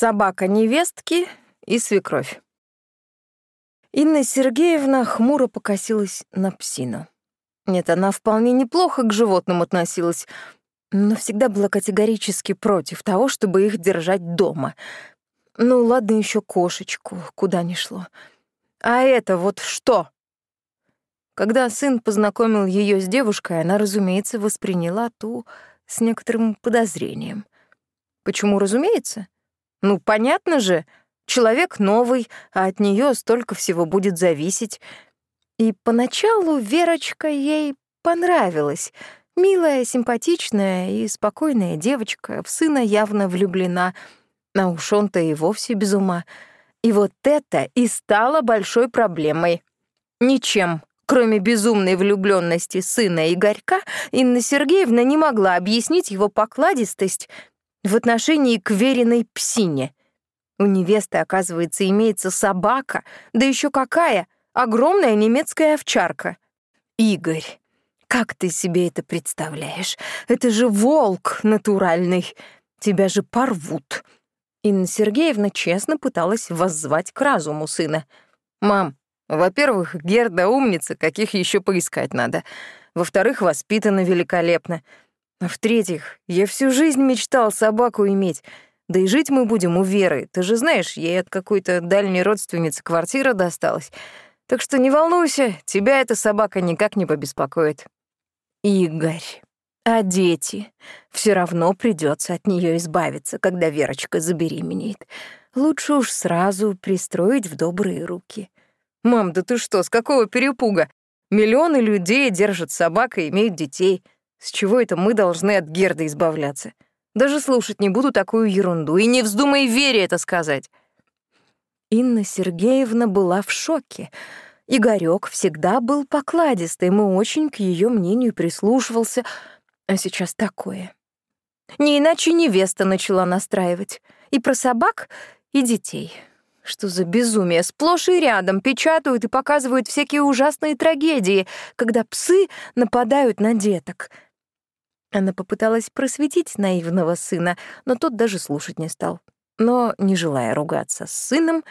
собака невестки и свекровь. Инна Сергеевна хмуро покосилась на псину. Нет, она вполне неплохо к животным относилась, но всегда была категорически против того, чтобы их держать дома. Ну, ладно еще кошечку, куда ни шло. А это вот что? Когда сын познакомил ее с девушкой, она, разумеется, восприняла ту с некоторым подозрением. Почему разумеется? Ну, понятно же, Человек новый, а от нее столько всего будет зависеть. И поначалу Верочка ей понравилась. Милая, симпатичная и спокойная девочка, в сына явно влюблена, а уж он-то и вовсе без ума. И вот это и стало большой проблемой. Ничем, кроме безумной влюбленности сына Игорька, Инна Сергеевна не могла объяснить его покладистость в отношении к веренной псине — у невесты, оказывается, имеется собака, да еще какая, огромная немецкая овчарка. Игорь, как ты себе это представляешь? Это же волк натуральный. Тебя же порвут. Инна Сергеевна честно пыталась воззвать к разуму сына. «Мам, во-первых, Герда умница, каких еще поискать надо. Во-вторых, воспитана великолепно. А в-третьих, я всю жизнь мечтал собаку иметь. Да и жить мы будем у Веры. Ты же знаешь, ей от какой-то дальней родственницы квартира досталась. Так что не волнуйся, тебя эта собака никак не побеспокоит. Игорь, а дети? Все равно придется от нее избавиться, когда Верочка забеременеет. Лучше уж сразу пристроить в добрые руки. Мам, да ты что, с какого перепуга? Миллионы людей держат собак и имеют детей. С чего это мы должны от Герды избавляться? Даже слушать не буду такую ерунду, и не вздумай Вере это сказать». Инна Сергеевна была в шоке. Игорёк всегда был покладистым и очень к ее мнению прислушивался, а сейчас такое. Не иначе невеста начала настраивать. И про собак, и детей. Что за безумие? Сплошь и рядом печатают и показывают всякие ужасные трагедии, когда псы нападают на деток — она попыталась просветить наивного сына, но тот даже слушать не стал. Но, не желая ругаться с сыном,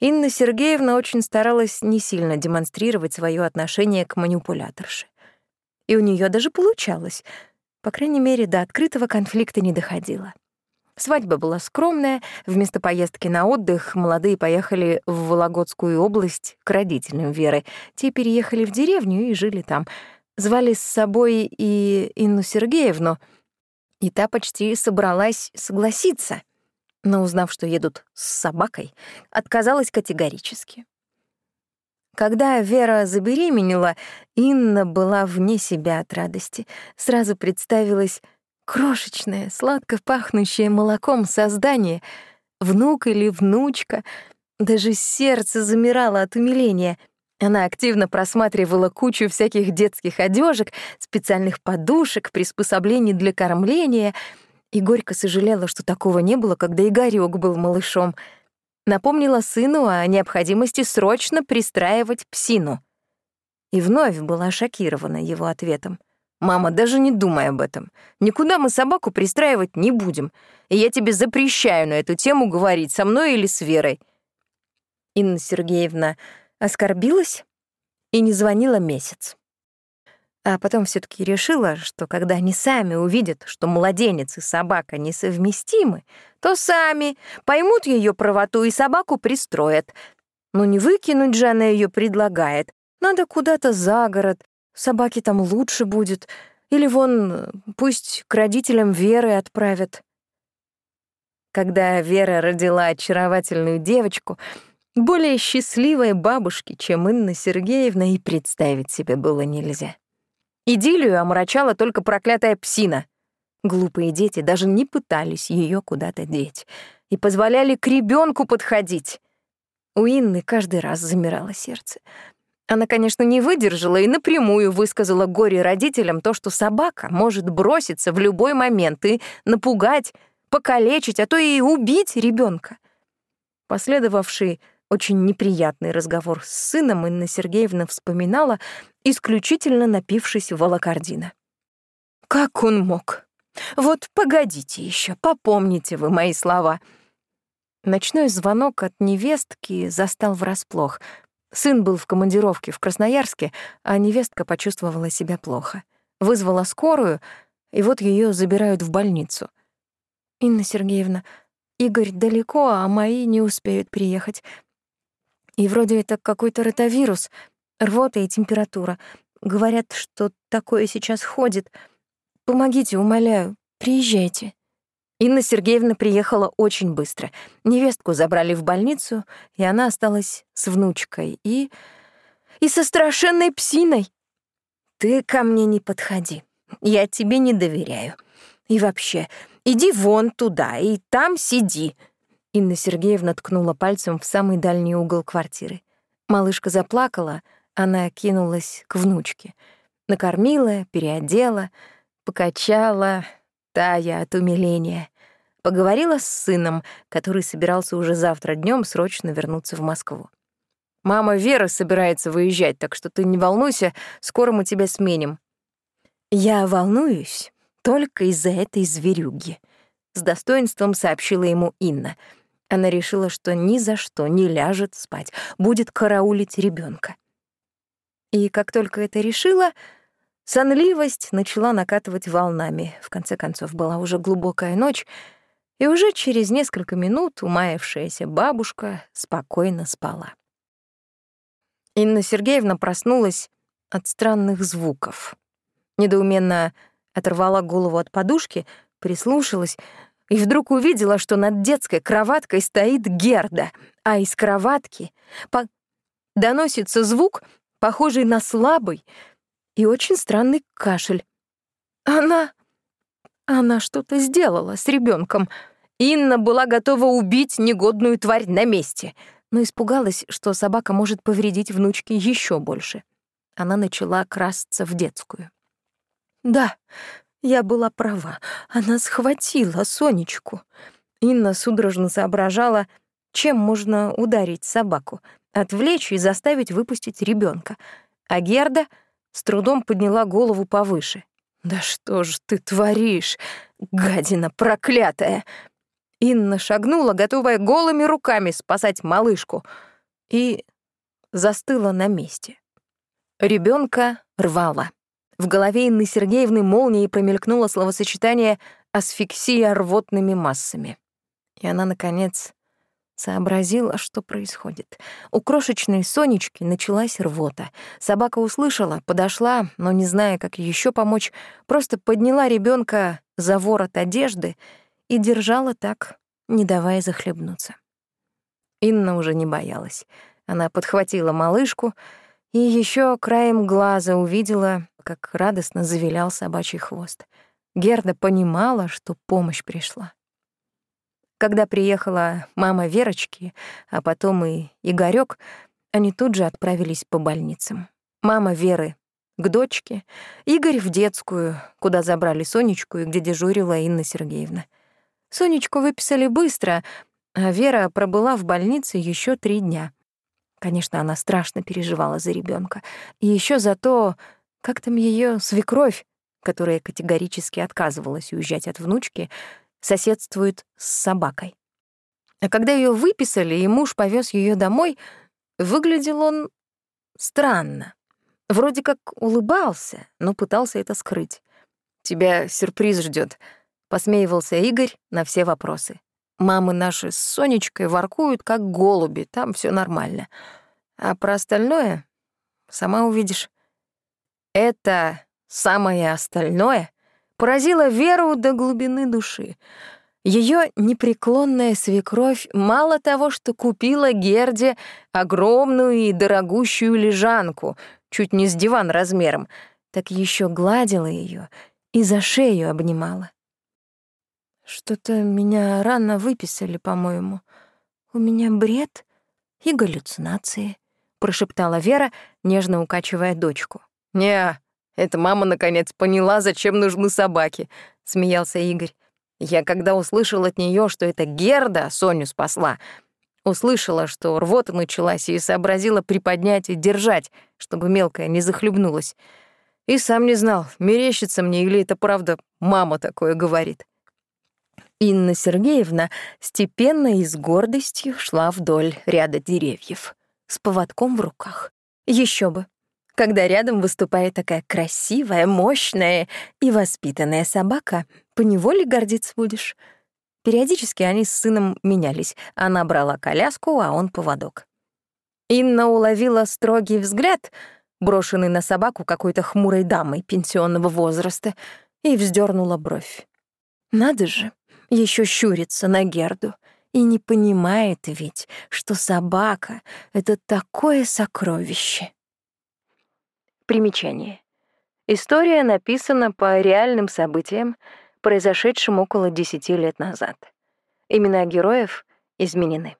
Инна Сергеевна очень старалась не сильно демонстрировать свое отношение к манипуляторше. И у нее даже получалось. По крайней мере, до открытого конфликта не доходило. Свадьба была скромная. Вместо поездки на отдых молодые поехали в Вологодскую область к родителям Веры. Те переехали в деревню и жили там — Звали с собой и Инну Сергеевну, и та почти собралась согласиться, но, узнав, что едут с собакой, отказалась категорически. Когда Вера забеременела, Инна была вне себя от радости. Сразу представилось крошечное, сладко пахнущее молоком создание, внук или внучка. Даже сердце замирало от умиления — она активно просматривала кучу всяких детских одежек, специальных подушек, приспособлений для кормления и горько сожалела, что такого не было, когда Игорёк был малышом. Напомнила сыну о необходимости срочно пристраивать псину. И вновь была шокирована его ответом. «Мама, даже не думай об этом. Никуда мы собаку пристраивать не будем. И я тебе запрещаю на эту тему говорить со мной или с Верой». Инна Сергеевна оскорбилась и не звонила месяц. А потом все таки решила, что когда они сами увидят, что младенец и собака несовместимы, то сами поймут ее правоту и собаку пристроят. Но не выкинуть же она ее предлагает. Надо куда-то за город, собаке там лучше будет. Или вон, пусть к родителям Веры отправят. Когда Вера родила очаровательную девочку — более счастливой бабушки, чем Инна Сергеевна, и представить себе было нельзя. Идиллию омрачала только проклятая псина. Глупые дети даже не пытались ее куда-то деть и позволяли к ребенку подходить. У Инны каждый раз замирало сердце. Она, конечно, не выдержала и напрямую высказала горе родителям то, что собака может броситься в любой момент и напугать, покалечить, а то и убить ребенка. Последовавший очень неприятный разговор с сыном Инна Сергеевна вспоминала, исключительно напившись волокордина. «Как он мог? Вот погодите еще, попомните вы мои слова». Ночной звонок от невестки застал врасплох. Сын был в командировке в Красноярске, а невестка почувствовала себя плохо. Вызвала скорую, и вот ее забирают в больницу. «Инна Сергеевна, Игорь далеко, а мои не успеют приехать. И вроде это какой-то ротавирус, рвота и температура. Говорят, что такое сейчас ходит. Помогите, умоляю, приезжайте». Инна Сергеевна приехала очень быстро. Невестку забрали в больницу, и она осталась с внучкой и... и со страшенной псиной. «Ты ко мне не подходи. Я тебе не доверяю. И вообще, иди вон туда и там сиди». Инна Сергеевна ткнула пальцем в самый дальний угол квартиры. Малышка заплакала, она кинулась к внучке. Накормила, переодела, покачала, тая от умиления. Поговорила с сыном, который собирался уже завтра днем срочно вернуться в Москву. «Мама Вера собирается выезжать, так что ты не волнуйся, скоро мы тебя сменим». «Я волнуюсь только из-за этой зверюги», — с достоинством сообщила ему Инна. Она решила, что ни за что не ляжет спать, будет караулить ребенка. И как только это решила, Сонливость начала накатывать волнами. В конце концов, была уже глубокая ночь, и уже через несколько минут умаявшаяся бабушка спокойно спала. Инна Сергеевна проснулась от странных звуков. Недоуменно оторвала голову от подушки, прислушалась и вдруг увидела, что над детской кроваткой стоит Герда, а из кроватки по... доносится звук, похожий на слабый, и очень странный кашель. Она... она что-то сделала с ребенком. Инна была готова убить негодную тварь на месте, но испугалась, что собака может повредить внучке еще больше. Она начала красться в детскую. Да, я была права. Она схватила Сонечку. Инна судорожно соображала, чем можно ударить собаку, отвлечь и заставить выпустить ребенка. А Герда — с трудом подняла голову повыше. «Да что ж ты творишь, гадина проклятая!» Инна шагнула, готовая голыми руками спасать малышку, и застыла на месте. Ребенка рвала. В голове Инны Сергеевны молнией промелькнуло словосочетание «асфиксия рвотными массами». И она, наконец, Сообразила, что происходит. У крошечной Сонечки началась рвота. Собака услышала, подошла, но не зная, как еще помочь, просто подняла ребенка за ворот одежды и держала так, не давая захлебнуться. Инна уже не боялась. Она подхватила малышку и еще краем глаза увидела, как радостно завилял собачий хвост. Герда понимала, что помощь пришла. Когда приехала мама Верочки, а потом и Игорёк, они тут же отправились по больницам. Мама Веры к дочке, Игорь в детскую, куда забрали Сонечку и где дежурила Инна Сергеевна. Сонечку выписали быстро, а Вера пробыла в больнице еще три дня. Конечно, она страшно переживала за ребенка, И еще за то, как там ее свекровь, которая категорически отказывалась уезжать от внучки, соседствует с собакой. А когда ее выписали, и муж повез ее домой, выглядел он странно. Вроде как улыбался, но пытался это скрыть. «Тебя сюрприз ждет, посмеивался Игорь на все вопросы. «Мамы наши с Сонечкой воркуют, как голуби, там все нормально. А про остальное сама увидишь. Это самое остальное поразила Веру до глубины души. Ее непреклонная свекровь мало того, что купила Герде огромную и дорогущую лежанку, чуть не с диван размером, так еще гладила ее и за шею обнимала. «Что-то меня рано выписали, по-моему. У меня бред и галлюцинации», — прошептала Вера, нежно укачивая дочку. «Не, эта мама, наконец, поняла, зачем нужны собаки», — смеялся Игорь. «Я когда услышал от нее, что это Герда Соню спасла, услышала, что рвота началась, и сообразила приподнять и держать, чтобы мелкая не захлебнулась. И сам не знал, мерещится мне или это правда мама такое говорит». Инна Сергеевна степенно и с гордостью шла вдоль ряда деревьев с поводком в руках. Еще бы, когда рядом выступает такая красивая, мощная и воспитанная собака, поневоле гордиться будешь. Периодически они с сыном менялись. Она брала коляску, а он — поводок. Инна уловила строгий взгляд, брошенный на собаку какой-то хмурой дамой пенсионного возраста, и вздернула бровь. Надо же, еще щурится на Герду и не понимает ведь, что собака — это такое сокровище. Примечание. История написана по реальным событиям, произошедшим около десяти лет назад. Имена героев изменены.